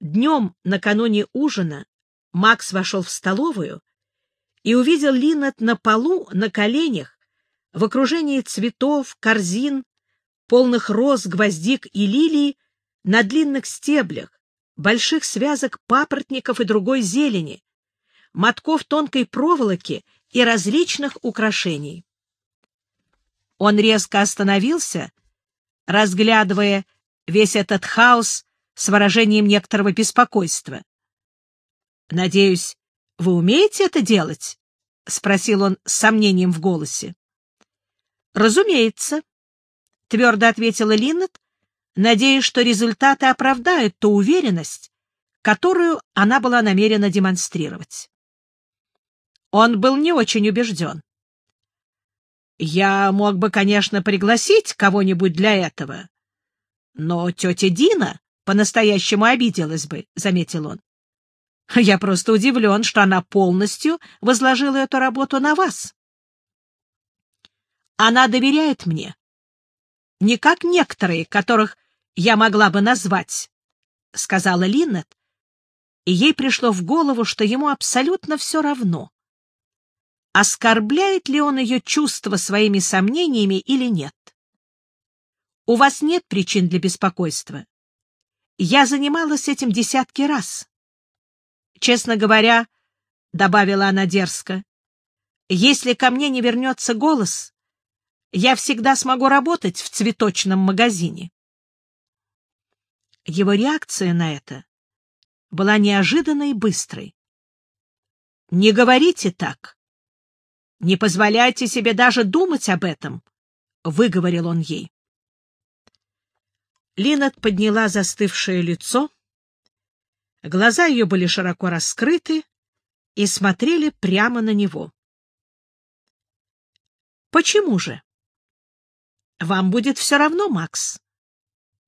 Днем, накануне ужина, Макс вошел в столовую и увидел Линнет на полу, на коленях, в окружении цветов, корзин, полных роз, гвоздик и лилий, на длинных стеблях, больших связок папоротников и другой зелени, мотков тонкой проволоки и различных украшений. Он резко остановился, разглядывая весь этот хаос с выражением некоторого беспокойства. — Надеюсь, вы умеете это делать? — спросил он с сомнением в голосе. — Разумеется, — твердо ответила Линнет, надеясь, что результаты оправдают ту уверенность, которую она была намерена демонстрировать. Он был не очень убежден. «Я мог бы, конечно, пригласить кого-нибудь для этого, но тетя Дина по-настоящему обиделась бы», — заметил он. «Я просто удивлен, что она полностью возложила эту работу на вас. Она доверяет мне, не как некоторые, которых я могла бы назвать», — сказала Линнет, и ей пришло в голову, что ему абсолютно все равно, оскорбляет ли он ее чувства своими сомнениями или нет. У вас нет причин для беспокойства. Я занималась этим десятки раз. Честно говоря, — добавила она дерзко, — если ко мне не вернется голос, я всегда смогу работать в цветочном магазине. Его реакция на это была неожиданной и быстрой. «Не говорите так. Не позволяйте себе даже думать об этом», — выговорил он ей. Линет подняла застывшее лицо. Глаза ее были широко раскрыты и смотрели прямо на него. «Почему же?» Вам будет все равно, Макс.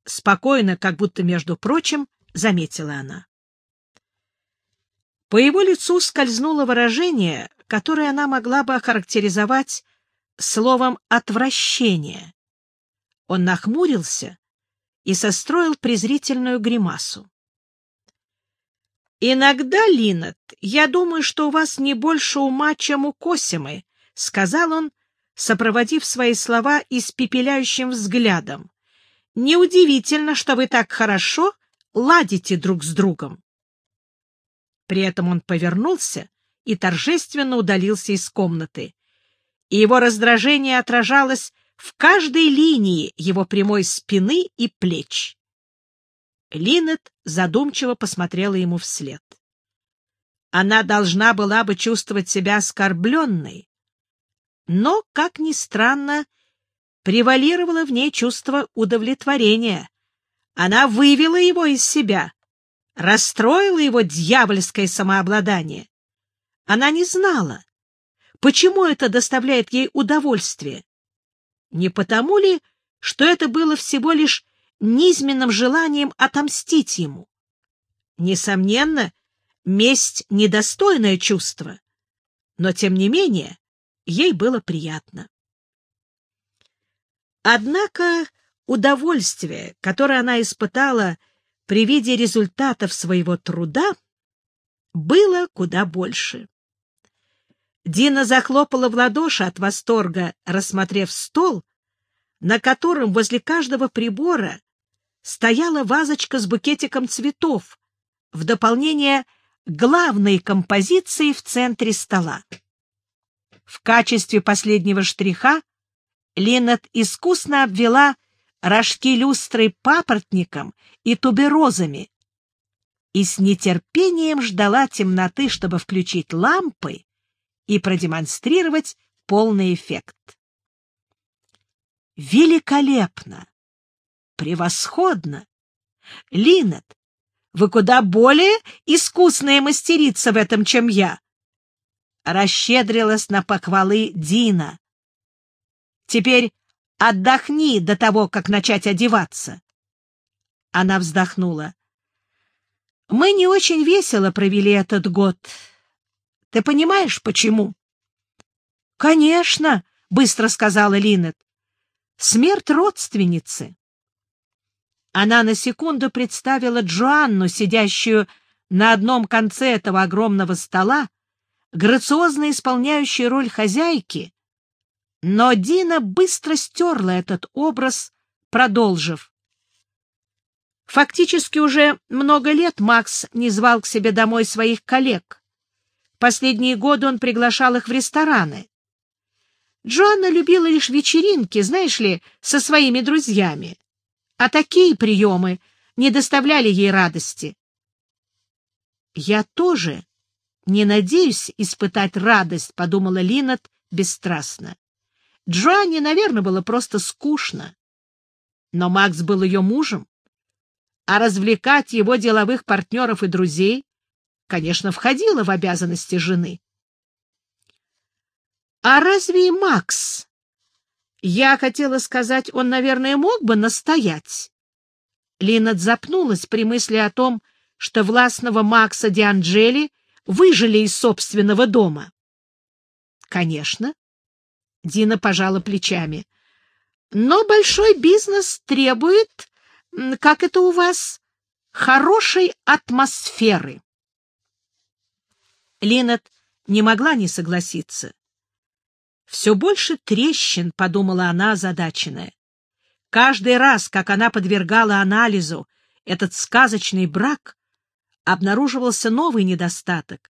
Спокойно, как будто, между прочим, заметила она. По его лицу скользнуло выражение, которое она могла бы охарактеризовать словом «отвращение». Он нахмурился и состроил презрительную гримасу. «Иногда, Линнет, я думаю, что у вас не больше ума, чем у Косимы», — сказал он, сопроводив свои слова испепеляющим взглядом. «Неудивительно, что вы так хорошо ладите друг с другом». При этом он повернулся и торжественно удалился из комнаты, и его раздражение отражалось в каждой линии его прямой спины и плеч. Линет задумчиво посмотрела ему вслед. Она должна была бы чувствовать себя оскорбленной, но, как ни странно, превалировало в ней чувство удовлетворения. Она вывела его из себя, расстроила его дьявольское самообладание. Она не знала, почему это доставляет ей удовольствие. Не потому ли, что это было всего лишь низменным желанием отомстить ему? Несомненно, месть — недостойное чувство. Но, тем не менее, Ей было приятно. Однако удовольствие, которое она испытала при виде результатов своего труда, было куда больше. Дина захлопала в ладоши от восторга, рассмотрев стол, на котором возле каждого прибора стояла вазочка с букетиком цветов в дополнение главной композиции в центре стола. В качестве последнего штриха Леннет искусно обвела рожки люстры папоротником и туберозами и с нетерпением ждала темноты, чтобы включить лампы и продемонстрировать полный эффект. Великолепно! Превосходно! Линет, вы куда более искусная мастерица в этом, чем я расщедрилась на похвалы Дина. «Теперь отдохни до того, как начать одеваться». Она вздохнула. «Мы не очень весело провели этот год. Ты понимаешь, почему?» «Конечно», — быстро сказала Линет. «Смерть родственницы». Она на секунду представила Джоанну, сидящую на одном конце этого огромного стола, грациозно исполняющую роль хозяйки, но Дина быстро стерла этот образ, продолжив. Фактически уже много лет Макс не звал к себе домой своих коллег. Последние годы он приглашал их в рестораны. Джоанна любила лишь вечеринки, знаешь ли, со своими друзьями. А такие приемы не доставляли ей радости. «Я тоже не надеюсь испытать радость», — подумала Линнет бесстрастно. Джоанне, наверное, было просто скучно. Но Макс был ее мужем, а развлекать его деловых партнеров и друзей, конечно, входило в обязанности жены. А разве Макс? Я хотела сказать, он, наверное, мог бы настоять. Линнет запнулась при мысли о том, что властного Макса Дианджели выжили из собственного дома. Конечно. Дина пожала плечами. Но большой бизнес требует, как это у вас, хорошей атмосферы. Линнет не могла не согласиться. Все больше трещин, — подумала она озадаченная. Каждый раз, как она подвергала анализу этот сказочный брак, обнаруживался новый недостаток.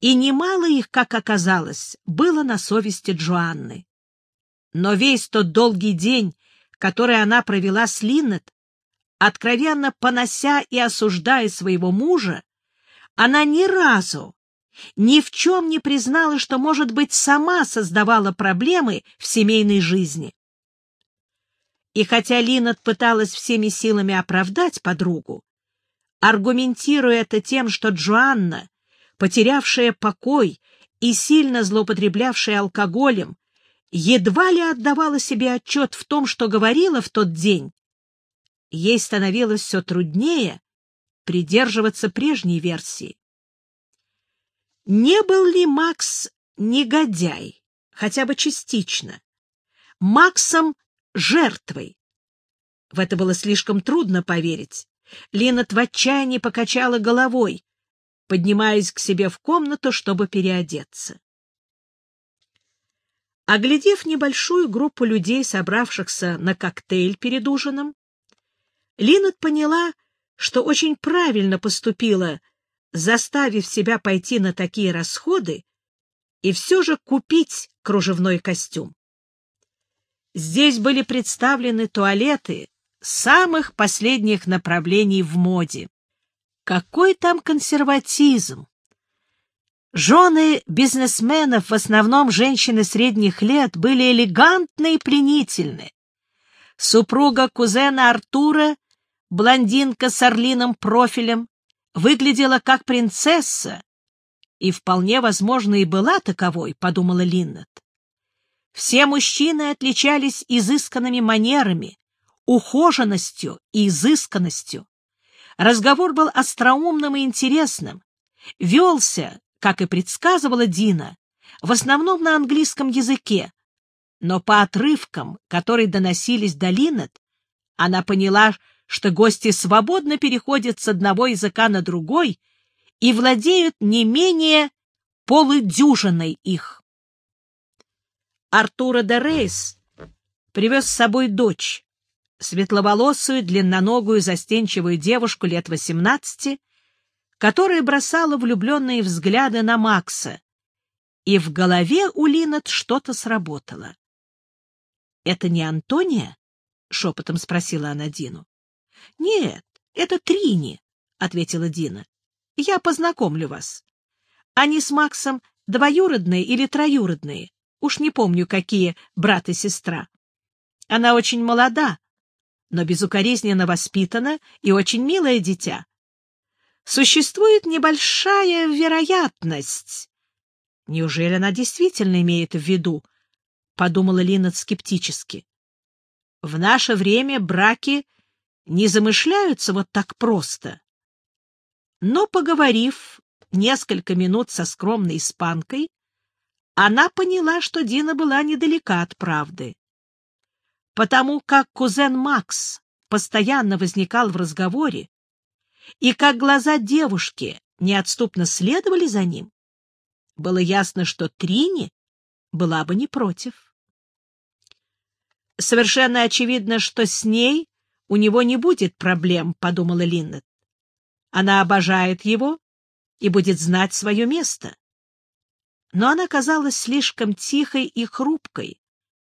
И немало их, как оказалось, было на совести Джоанны. Но весь тот долгий день, который она провела с Линнет, откровенно понося и осуждая своего мужа, она ни разу ни в чем не признала, что, может быть, сама создавала проблемы в семейной жизни. И хотя Линнет пыталась всеми силами оправдать подругу, аргументируя это тем, что Джоанна, потерявшая покой и сильно злоупотреблявшая алкоголем, едва ли отдавала себе отчет в том, что говорила в тот день, ей становилось все труднее придерживаться прежней версии. Не был ли Макс негодяй, хотя бы частично? Максом жертвой? В это было слишком трудно поверить. Линнет в отчаянии покачала головой, поднимаясь к себе в комнату, чтобы переодеться. Оглядев небольшую группу людей, собравшихся на коктейль перед ужином, Линнет поняла, что очень правильно поступила, заставив себя пойти на такие расходы и все же купить кружевной костюм. Здесь были представлены туалеты самых последних направлений в моде. Какой там консерватизм! Жены бизнесменов, в основном женщины средних лет, были элегантны и пленительны. Супруга кузена Артура, блондинка с орлиным профилем, выглядела как принцесса, и вполне возможно и была таковой, — подумала Линнет. Все мужчины отличались изысканными манерами, ухоженностью и изысканностью. Разговор был остроумным и интересным, велся, как и предсказывала Дина, в основном на английском языке, но по отрывкам, которые доносились до Линнет, она поняла, что гости свободно переходят с одного языка на другой и владеют не менее полудюжиной их. Артура де Рейс привез с собой дочь, светловолосую, длинноногую, застенчивую девушку лет восемнадцати, которая бросала влюбленные взгляды на Макса, и в голове у Линнет что-то сработало. — Это не Антония? — шепотом спросила она Дину. — Нет, это Трини, — ответила Дина. — Я познакомлю вас. Они с Максом двоюродные или троюродные, уж не помню, какие брат и сестра. Она очень молода, но безукоризненно воспитана и очень милое дитя. Существует небольшая вероятность. Неужели она действительно имеет в виду? — подумала Лина скептически. В наше время браки не замышляются вот так просто. Но, поговорив несколько минут со скромной испанкой, она поняла, что Дина была недалека от правды. Потому как кузен Макс постоянно возникал в разговоре, и как глаза девушки неотступно следовали за ним, было ясно, что Трини была бы не против. Совершенно очевидно, что с ней у него не будет проблем, — подумала Линнет. Она обожает его и будет знать свое место. Но она казалась слишком тихой и хрупкой,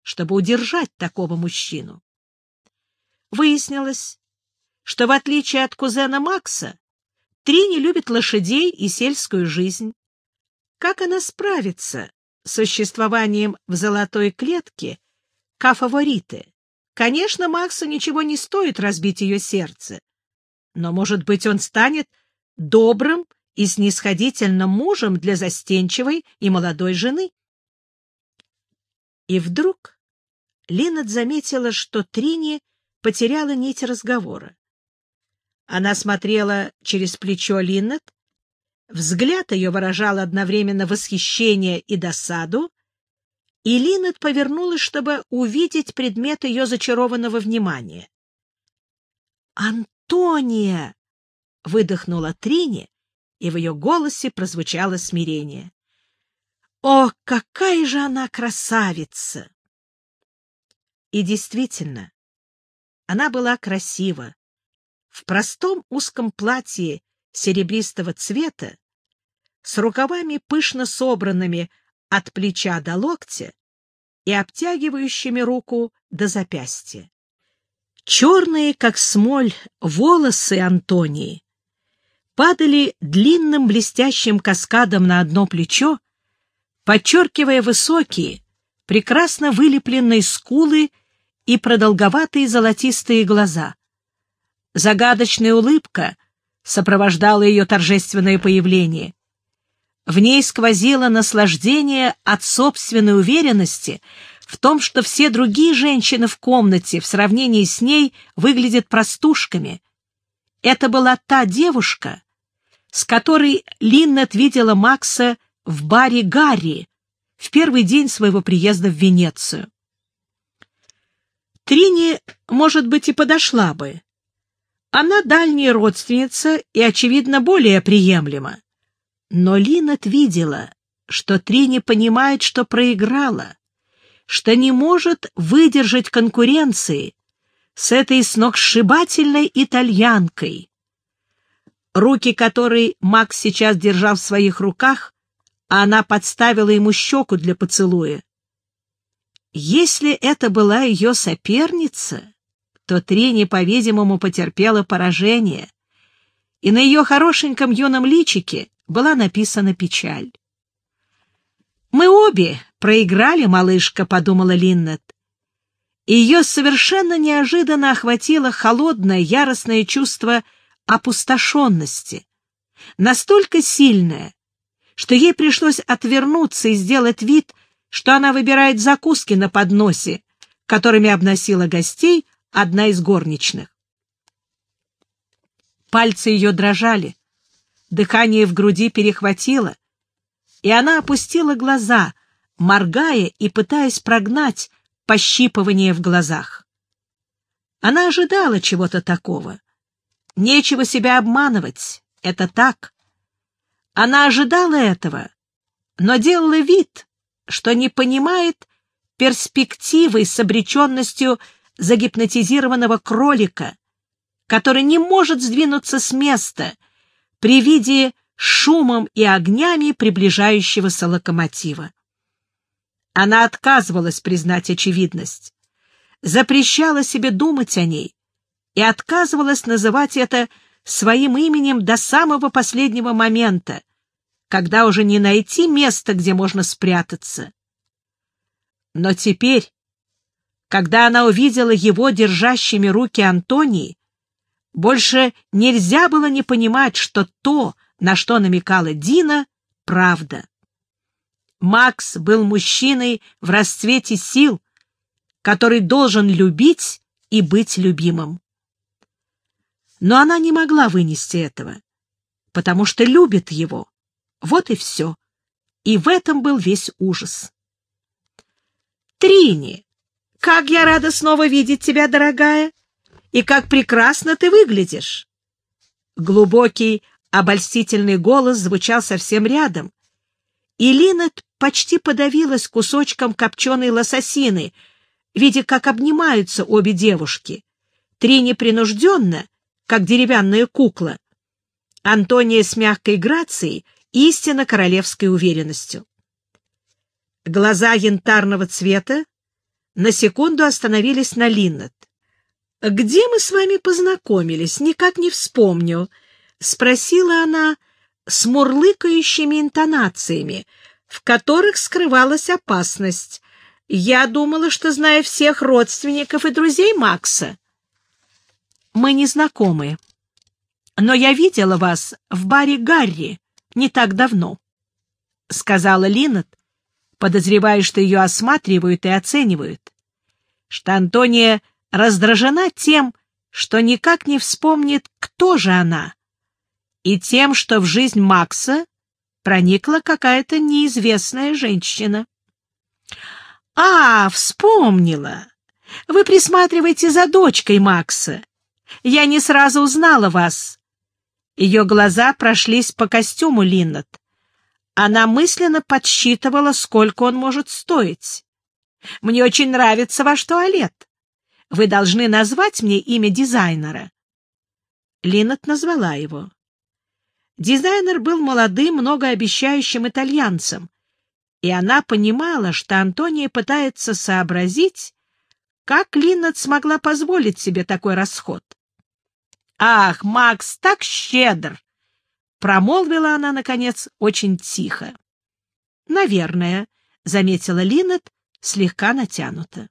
чтобы удержать такого мужчину. Выяснилось, что, в отличие от кузена Макса, Трини любит лошадей и сельскую жизнь. Как она справится с существованием в золотой клетке К-фавориты? Конечно, Максу ничего не стоит разбить ее сердце, но, может быть, он станет добрым и снисходительным мужем для застенчивой и молодой жены. И вдруг Линнет заметила, что Трини потеряла нить разговора. Она смотрела через плечо Линнет, взгляд ее выражал одновременно восхищение и досаду, и Линнет повернулась, чтобы увидеть предмет ее зачарованного внимания. «Антония!» — выдохнула Трини, и в ее голосе прозвучало смирение. «О, какая же она красавица!» И действительно, она была красива. В простом узком платье серебристого цвета, с рукавами пышно собранными от плеча до локтя и обтягивающими руку до запястья. Черные, как смоль, волосы Антонии падали длинным блестящим каскадом на одно плечо, подчеркивая высокие, прекрасно вылепленные скулы и продолговатые золотистые глаза. Загадочная улыбка сопровождала ее торжественное появление. В ней сквозило наслаждение от собственной уверенности в том, что все другие женщины в комнате в сравнении с ней выглядят простушками. Это была та девушка, с которой Линнет видела Макса в баре «Гарри» в первый день своего приезда в Венецию. Трини, может быть, и подошла бы. Она дальняя родственница и, очевидно, более приемлема. Но Линнет видела, что Трини понимает, что проиграла, что не может выдержать конкуренции с этой сногсшибательной итальянкой, руки которой Макс сейчас держал в своих руках, а она подставила ему щеку для поцелуя. Если это была ее соперница, то Трини, по-видимому, потерпела поражение, и на ее хорошеньком юном личике была написана печаль. «Мы обе проиграли, малышка», — подумала Линнет. Ее совершенно неожиданно охватило холодное, яростное чувство опустошенности, настолько сильное, что ей пришлось отвернуться и сделать вид, что она выбирает закуски на подносе, которыми обносила гостей одна из горничных. Пальцы ее дрожали, дыхание в груди перехватило, и она опустила глаза, моргая и пытаясь прогнать пощипывание в глазах. Она ожидала чего-то такого. Нечего себя обманывать, это так. Она ожидала этого, но делала вид, что не понимает перспективы с обреченностью загипнотизированного кролика, который не может сдвинуться с места при виде шумом и огнями приближающегося локомотива. Она отказывалась признать очевидность, запрещала себе думать о ней и отказывалась называть это своим именем до самого последнего момента, когда уже не найти места, где можно спрятаться. Но теперь, когда она увидела его держащими руки Антонии, больше нельзя было не понимать, что то, на что намекала Дина, правда. Макс был мужчиной в расцвете сил, который должен любить и быть любимым. Но она не могла вынести этого, потому что любит его. Вот и все. И в этом был весь ужас. «Трини, как я рада снова видеть тебя, дорогая! И как прекрасно ты выглядишь!» Глубокий, обольстительный голос звучал совсем рядом, и Линет почти подавилась кусочком копченой лососины, видя, как обнимаются обе девушки. Три непринужденно, как деревянная кукла. Антония с мягкой грацией, истинно королевской уверенностью. Глаза янтарного цвета на секунду остановились на Линнет. «Где мы с вами познакомились? Никак не вспомню», — спросила она с мурлыкающими интонациями, в которых скрывалась опасность. «Я думала, что знаю всех родственников и друзей Макса». «Мы не знакомы, но я видела вас в баре Гарри не так давно», — сказала Линнет, подозревая, что ее осматривают и оценивают, что Антония раздражена тем, что никак не вспомнит, кто же она, и тем, что в жизнь Макса проникла какая-то неизвестная женщина. «А, вспомнила! Вы присматриваете за дочкой Макса. Я не сразу узнала вас». Ее глаза прошлись по костюму Линнет. Она мысленно подсчитывала, сколько он может стоить. «Мне очень нравится ваш туалет. Вы должны назвать мне имя дизайнера». Линнет назвала его. Дизайнер был молодым, многообещающим итальянцем, и она понимала, что Антония пытается сообразить, как Линнет смогла позволить себе такой расход. «Ах, Макс так щедр!» Промолвила она, наконец, очень тихо. «Наверное», — заметила Линнет, слегка натянуто.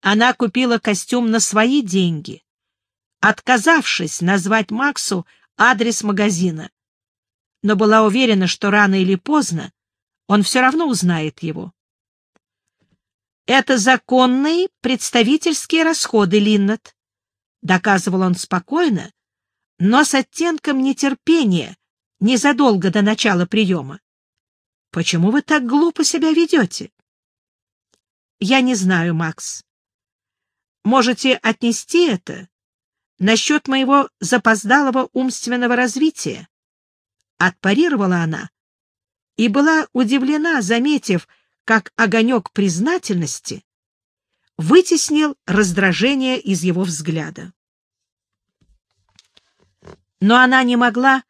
Она купила костюм на свои деньги, отказавшись назвать Максу адрес магазина, но была уверена, что рано или поздно он все равно узнает его. «Это законные представительские расходы, Линнет», — доказывал он спокойно, но с оттенком нетерпения незадолго до начала приема. «Почему вы так глупо себя ведете?» «Я не знаю, Макс. Можете отнести это насчет моего запоздалого умственного развития?» Отпарировала она и была удивлена, заметив, как огонек признательности вытеснил раздражение из его взгляда но она не могла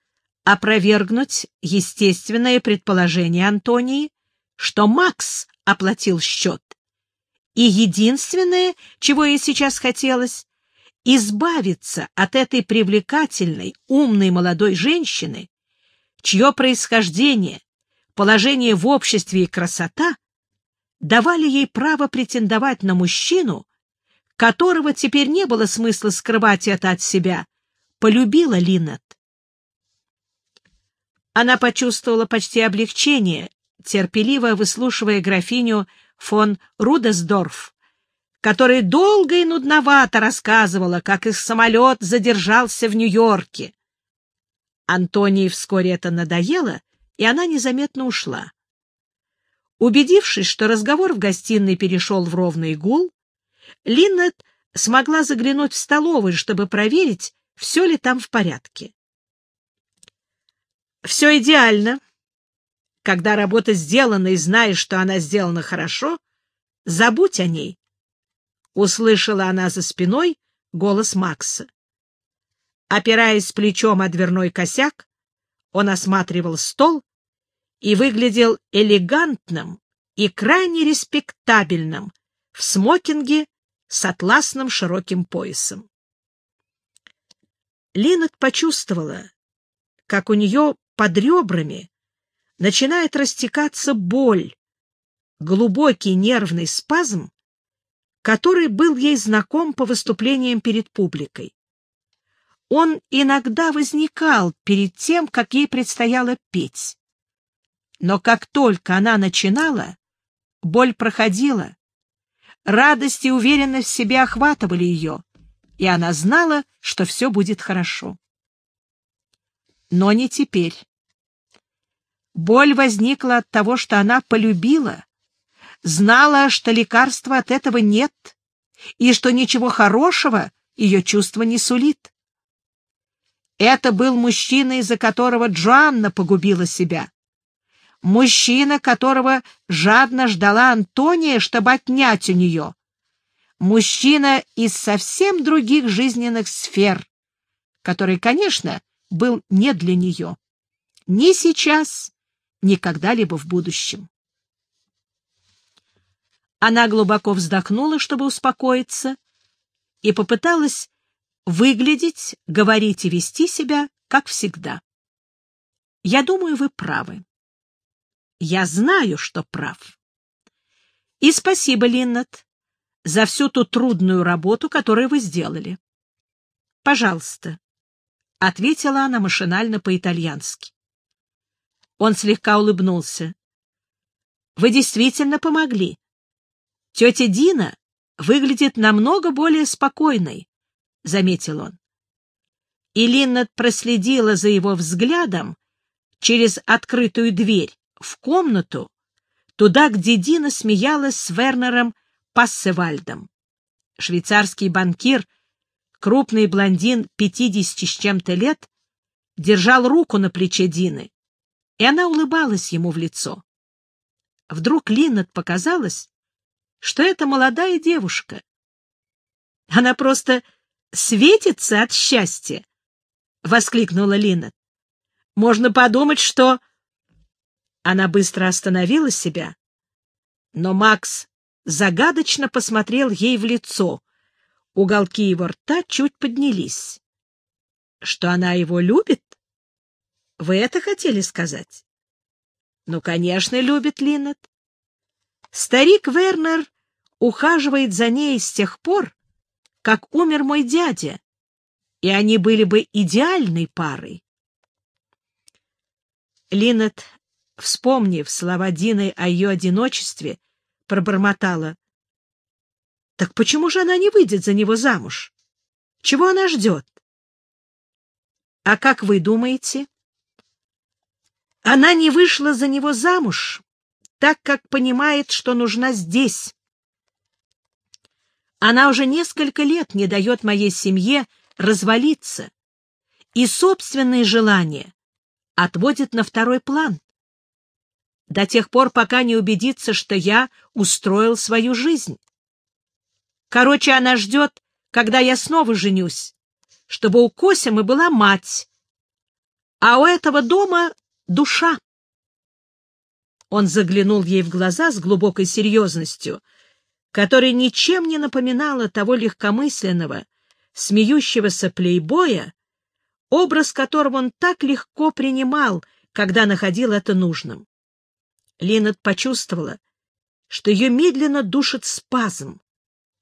опровергнуть естественное предположение Антонии, что Макс оплатил счет. И единственное, чего ей сейчас хотелось, избавиться от этой привлекательной, умной молодой женщины, чье происхождение, положение в обществе и красота давали ей право претендовать на мужчину, которого теперь не было смысла скрывать это от себя, полюбила Линнет. Она почувствовала почти облегчение, терпеливо выслушивая графиню фон Рудесдорф, которая долго и нудновато рассказывала, как их самолет задержался в Нью-Йорке. Антонии вскоре это надоело, и она незаметно ушла. Убедившись, что разговор в гостиной перешел в ровный гул, Линнет смогла заглянуть в столовую, чтобы проверить, все ли там в порядке. Все идеально. Когда работа сделана и знаешь, что она сделана хорошо, забудь о ней. Услышала она за спиной голос Макса. Опираясь плечом о дверной косяк, он осматривал стол и выглядел элегантным и крайне респектабельным в смокинге с атласным широким поясом. Линнет почувствовала, как у нее под ребрами начинает растекаться боль, глубокий нервный спазм, который был ей знаком по выступлениям перед публикой. Он иногда возникал перед тем, как ей предстояло петь. Но как только она начинала, боль проходила, радость и уверенность в себе охватывали ее, и она знала, что все будет хорошо. Но не теперь. Боль возникла от того, что она полюбила, знала, что лекарства от этого нет, и что ничего хорошего ее чувство не сулит. Это был мужчина, из-за которого Джоанна погубила себя. Мужчина, которого жадно ждала Антония, чтобы отнять у нее. Мужчина из совсем других жизненных сфер, который, конечно, был не для нее. Ни сейчас, ни когда-либо в будущем. Она глубоко вздохнула, чтобы успокоиться, и попыталась выглядеть, говорить и вести себя, как всегда. Я думаю, вы правы. Я знаю, что прав. И спасибо, Линнет, за всю ту трудную работу, которую вы сделали. Пожалуйста, — ответила она машинально по-итальянски. Он слегка улыбнулся. Вы действительно помогли. Тетя Дина выглядит намного более спокойной. — заметил он. И Линнет проследила за его взглядом через открытую дверь в комнату, туда, где Дина смеялась с Вернером Пассевальдом. Швейцарский банкир, крупный блондин пятидесяти с чем-то лет, держал руку на плече Дины, и она улыбалась ему в лицо. Вдруг Линнет показалось, что это молодая девушка. Она просто светится от счастья! — воскликнула Лина. — Можно подумать, что... Она быстро остановила себя, но Макс загадочно посмотрел ей в лицо. Уголки его рта чуть поднялись. — Что она его любит? Вы это хотели сказать? — Ну, конечно, любит Линнет. Старик Вернер ухаживает за ней с тех пор, как умер мой дядя, и они были бы идеальной парой. Линет, вспомнив слова Дины о ее одиночестве, пробормотала. — Так почему же она не выйдет за него замуж? Чего она ждет? — А как вы думаете? — Она не вышла за него замуж, так как понимает, что нужна здесь, она уже несколько лет не дает моей семье развалиться, и собственные желания отводит на второй план. До тех пор, пока не убедится, что я устроил свою жизнь. Короче, она ждет, когда я снова женюсь, чтобы у Косимы была мать, а у этого дома душа. Он заглянул ей в глаза с глубокой серьезностью — которая ничем не напоминала того легкомысленного, смеющегося плейбоя, образ которого он так легко принимал, когда находил это нужным. Линнет почувствовала, что ее медленно душит спазм,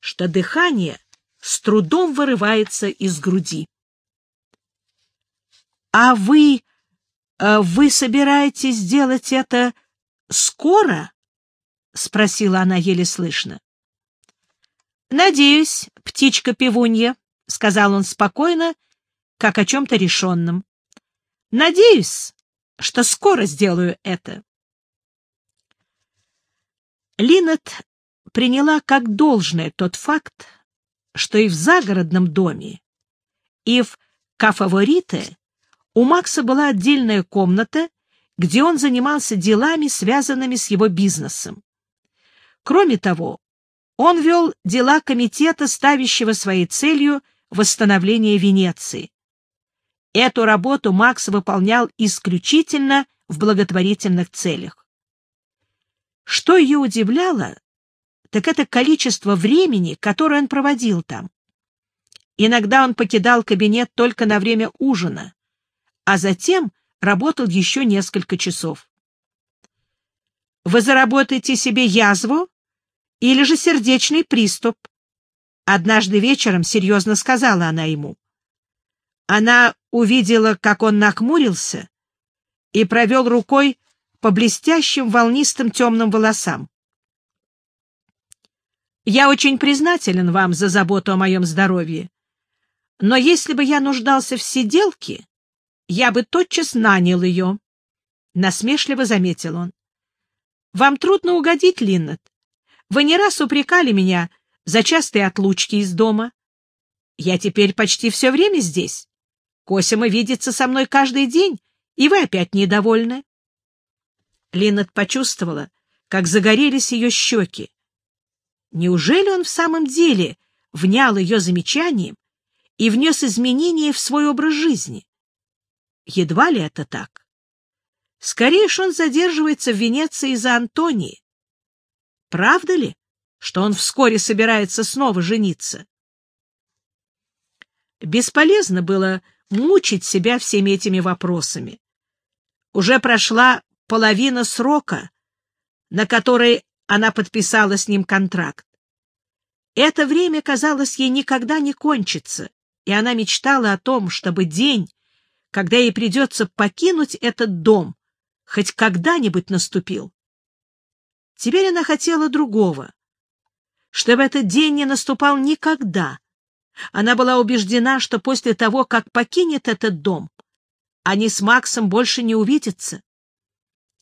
что дыхание с трудом вырывается из груди. — А вы... Э, вы собираетесь сделать это скоро? — спросила она еле слышно. — Надеюсь, птичка-пивунья, — сказал он спокойно, как о чем-то решенном. — Надеюсь, что скоро сделаю это. Линет приняла как должное тот факт, что и в загородном доме, и в кафаворите у Макса была отдельная комната, где он занимался делами, связанными с его бизнесом. Кроме того, он вел дела комитета, ставящего своей целью восстановление Венеции. Эту работу Макс выполнял исключительно в благотворительных целях. Что ее удивляло, так это количество времени, которое он проводил там. Иногда он покидал кабинет только на время ужина, а затем работал еще несколько часов. «Вы заработаете себе язву или же сердечный приступ. Однажды вечером серьезно сказала она ему. Она увидела, как он нахмурился и провел рукой по блестящим волнистым темным волосам. «Я очень признателен вам за заботу о моем здоровье, но если бы я нуждался в сиделке, я бы тотчас нанял ее», — насмешливо заметил он. «Вам трудно угодить, Линнет. Вы не раз упрекали меня за частые отлучки из дома. Я теперь почти все время здесь. Косима видится со мной каждый день, и вы опять недовольны. Линнет почувствовала, как загорелись ее щеки. Неужели он в самом деле внял ее замечанием и внес изменения в свой образ жизни? Едва ли это так. Скорее он задерживается в Венеции из-за Антонии. Правда ли, что он вскоре собирается снова жениться? Бесполезно было мучить себя всеми этими вопросами. Уже прошла половина срока, на который она подписала с ним контракт. Это время, казалось, ей никогда не кончится, и она мечтала о том, чтобы день, когда ей придется покинуть этот дом, хоть когда-нибудь наступил. Теперь она хотела другого, чтобы этот день не наступал никогда. Она была убеждена, что после того, как покинет этот дом, они с Максом больше не увидятся.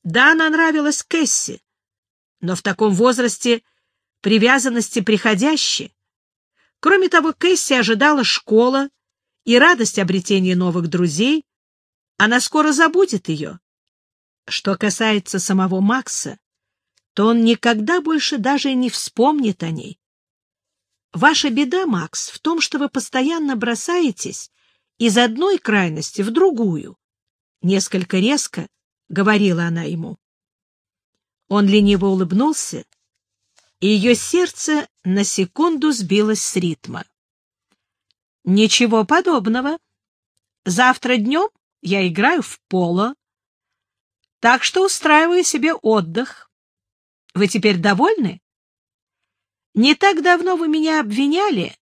Да, она нравилась Кэсси, но в таком возрасте привязанности приходящие. Кроме того, Кэсси ожидала школа и радость обретения новых друзей. Она скоро забудет ее. Что касается самого Макса, то он никогда больше даже не вспомнит о ней. Ваша беда, Макс, в том, что вы постоянно бросаетесь из одной крайности в другую. Несколько резко говорила она ему. Он лениво улыбнулся, и ее сердце на секунду сбилось с ритма. «Ничего подобного. Завтра днем я играю в поло, так что устраиваю себе отдых. Вы теперь довольны? Не так давно вы меня обвиняли,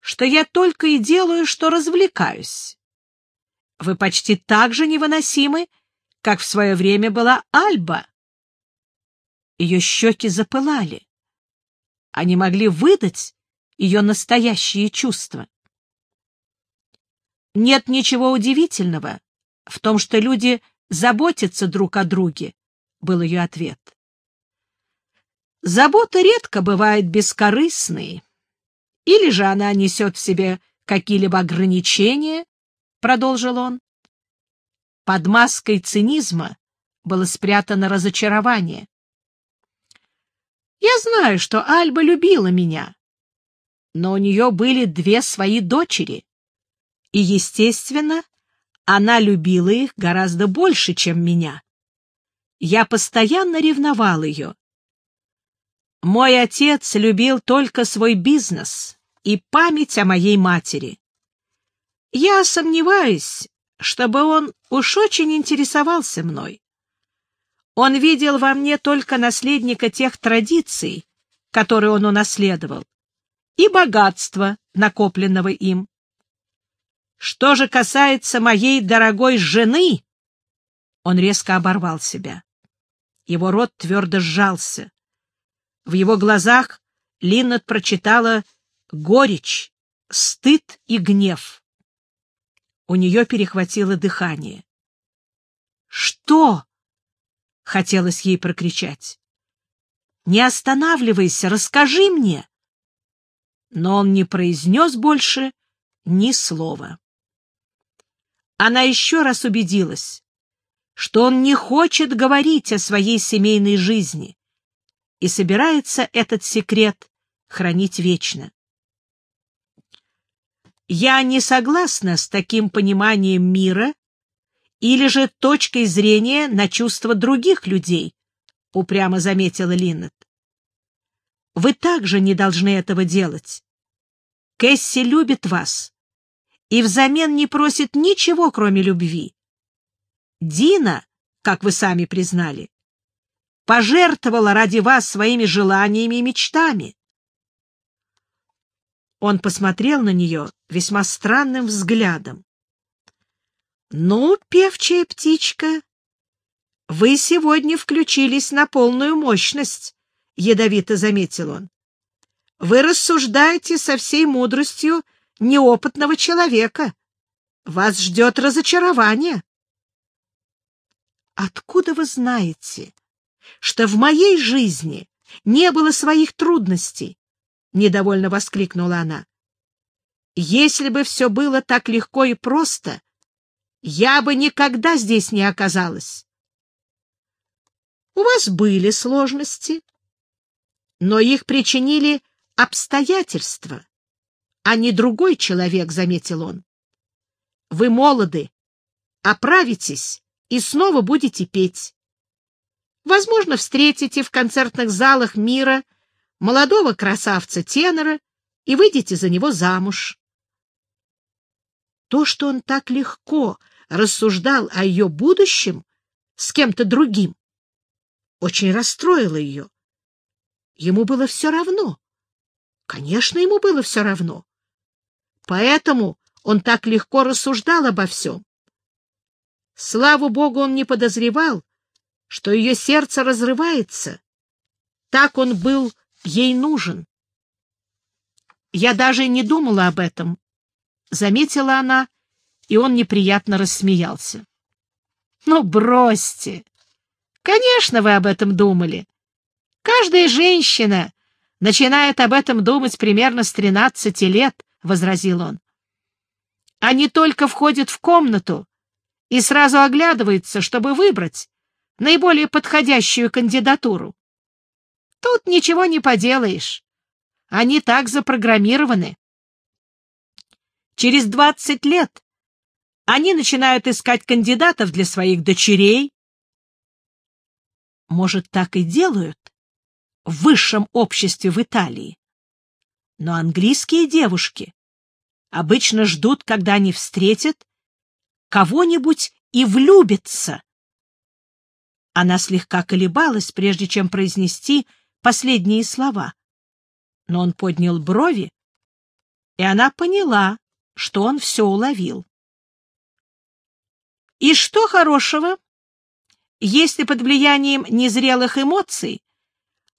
что я только и делаю, что развлекаюсь. Вы почти так же невыносимы, как в свое время была Альба. Ее щеки запылали. Они могли выдать ее настоящие чувства. Нет ничего удивительного в том, что люди заботятся друг о друге, — был ее ответ. Забота редко бывает бескорыстной, или же она несет в себе какие-либо ограничения, — продолжил он. Под маской цинизма было спрятано разочарование. Я знаю, что Альба любила меня, но у нее были две свои дочери, и, естественно, она любила их гораздо больше, чем меня. Я постоянно ревновал ее. Мой отец любил только свой бизнес и память о моей матери. Я сомневаюсь, чтобы он уж очень интересовался мной. Он видел во мне только наследника тех традиций, которые он унаследовал, и богатства, накопленного им. Что же касается моей дорогой жены, он резко оборвал себя. Его рот твердо сжался. В его глазах Линнет прочитала горечь, стыд и гнев. У нее перехватило дыхание. «Что?» Хотелось ей прокричать. «Не останавливайся, расскажи мне!» Но он не произнес больше ни слова. Она еще раз убедилась, что он не хочет говорить о своей семейной жизни и собирается этот секрет хранить вечно. Я не согласна с таким пониманием мира или же точкой зрения на чувства других людей, — упрямо заметила Линнет. Вы также не должны этого делать. Кэсси любит вас и взамен не просит ничего, кроме любви. Дина, как вы сами признали, пожертвовала ради вас своими желаниями и мечтами. Он посмотрел на нее весьма странным взглядом. «Ну, певчая птичка, вы сегодня включились на полную мощность», — ядовито заметил он. «Вы рассуждаете со всей мудростью неопытного человека. Вас ждет разочарование». «Откуда вы знаете, что в моей жизни не было своих трудностей?» — недовольно воскликнула она. Если бы все было так легко и просто, я бы никогда здесь не оказалась. У вас были сложности, но их причинили обстоятельства, а не другой человек, — заметил он. Вы молоды, оправитесь и снова будете петь. Возможно, встретите в концертных залах мира молодого красавца-тенора и выйдете за него замуж. То, что он так легко рассуждал о ее будущем с кем-то другим, очень расстроило ее. Ему было все равно. Конечно, ему было все равно. Поэтому он так легко рассуждал обо всем. Слава Богу, он не подозревал, что ее сердце разрывается. Так он был ей нужен. Я даже не думала об этом, — заметила она, и он неприятно рассмеялся. — Ну, бросьте! Конечно, вы об этом думали. Каждая женщина начинает об этом думать примерно с тринадцати лет, — возразил он. Они только входят в комнату и сразу оглядываются, чтобы выбрать наиболее подходящую кандидатуру. Тут ничего не поделаешь. Они так запрограммированы. Через двадцать лет они начинают искать кандидатов для своих дочерей. Может, так и делают в высшем обществе в Италии. Но английские девушки обычно ждут, когда они встретят кого-нибудь и влюбятся. Она слегка колебалась, прежде чем произнести последние слова. Но он поднял брови, и она поняла, что он все уловил. И что хорошего, если под влиянием незрелых эмоций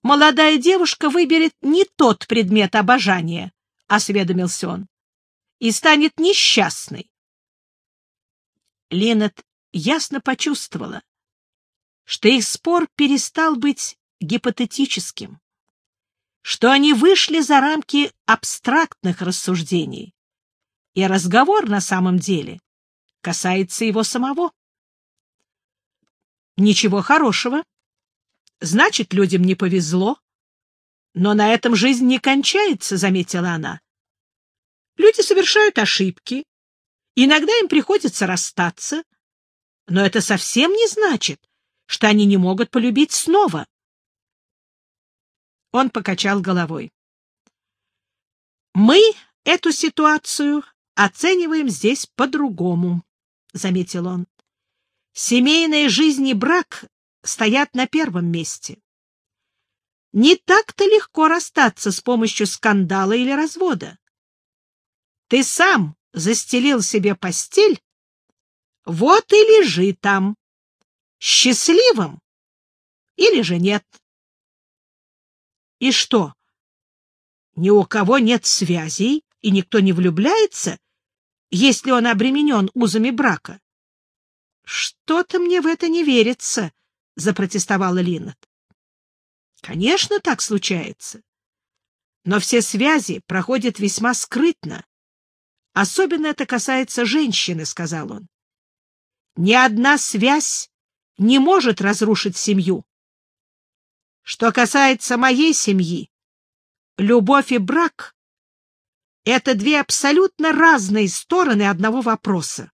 молодая девушка выберет не тот предмет обожания, — осведомился он, — и станет несчастной? Линет ясно почувствовала, что их спор перестал быть гипотетическим, что они вышли за рамки абстрактных рассуждений, и разговор на самом деле касается его самого. Ничего хорошего. Значит, людям не повезло. Но на этом жизнь не кончается, — заметила она. Люди совершают ошибки. Иногда им приходится расстаться. Но это совсем не значит, что они не могут полюбить снова. Он покачал головой. Мы эту ситуацию оцениваем здесь по-другому, — заметил он. Семейная жизнь и брак стоят на первом месте. Не так-то легко расстаться с помощью скандала или развода. Ты сам застелил себе постель, вот и лежи там счастливым или же нет. И что? Ни у кого нет связей, и никто не влюбляется, если он обременен узами брака? Что-то мне в это не верится, — запротестовала Линнет. Конечно, так случается. Но все связи проходят весьма скрытно. Особенно это касается женщины, — сказал он. Ни одна связь не может разрушить семью. Что касается моей семьи, любовь и брак — это две абсолютно разные стороны одного вопроса.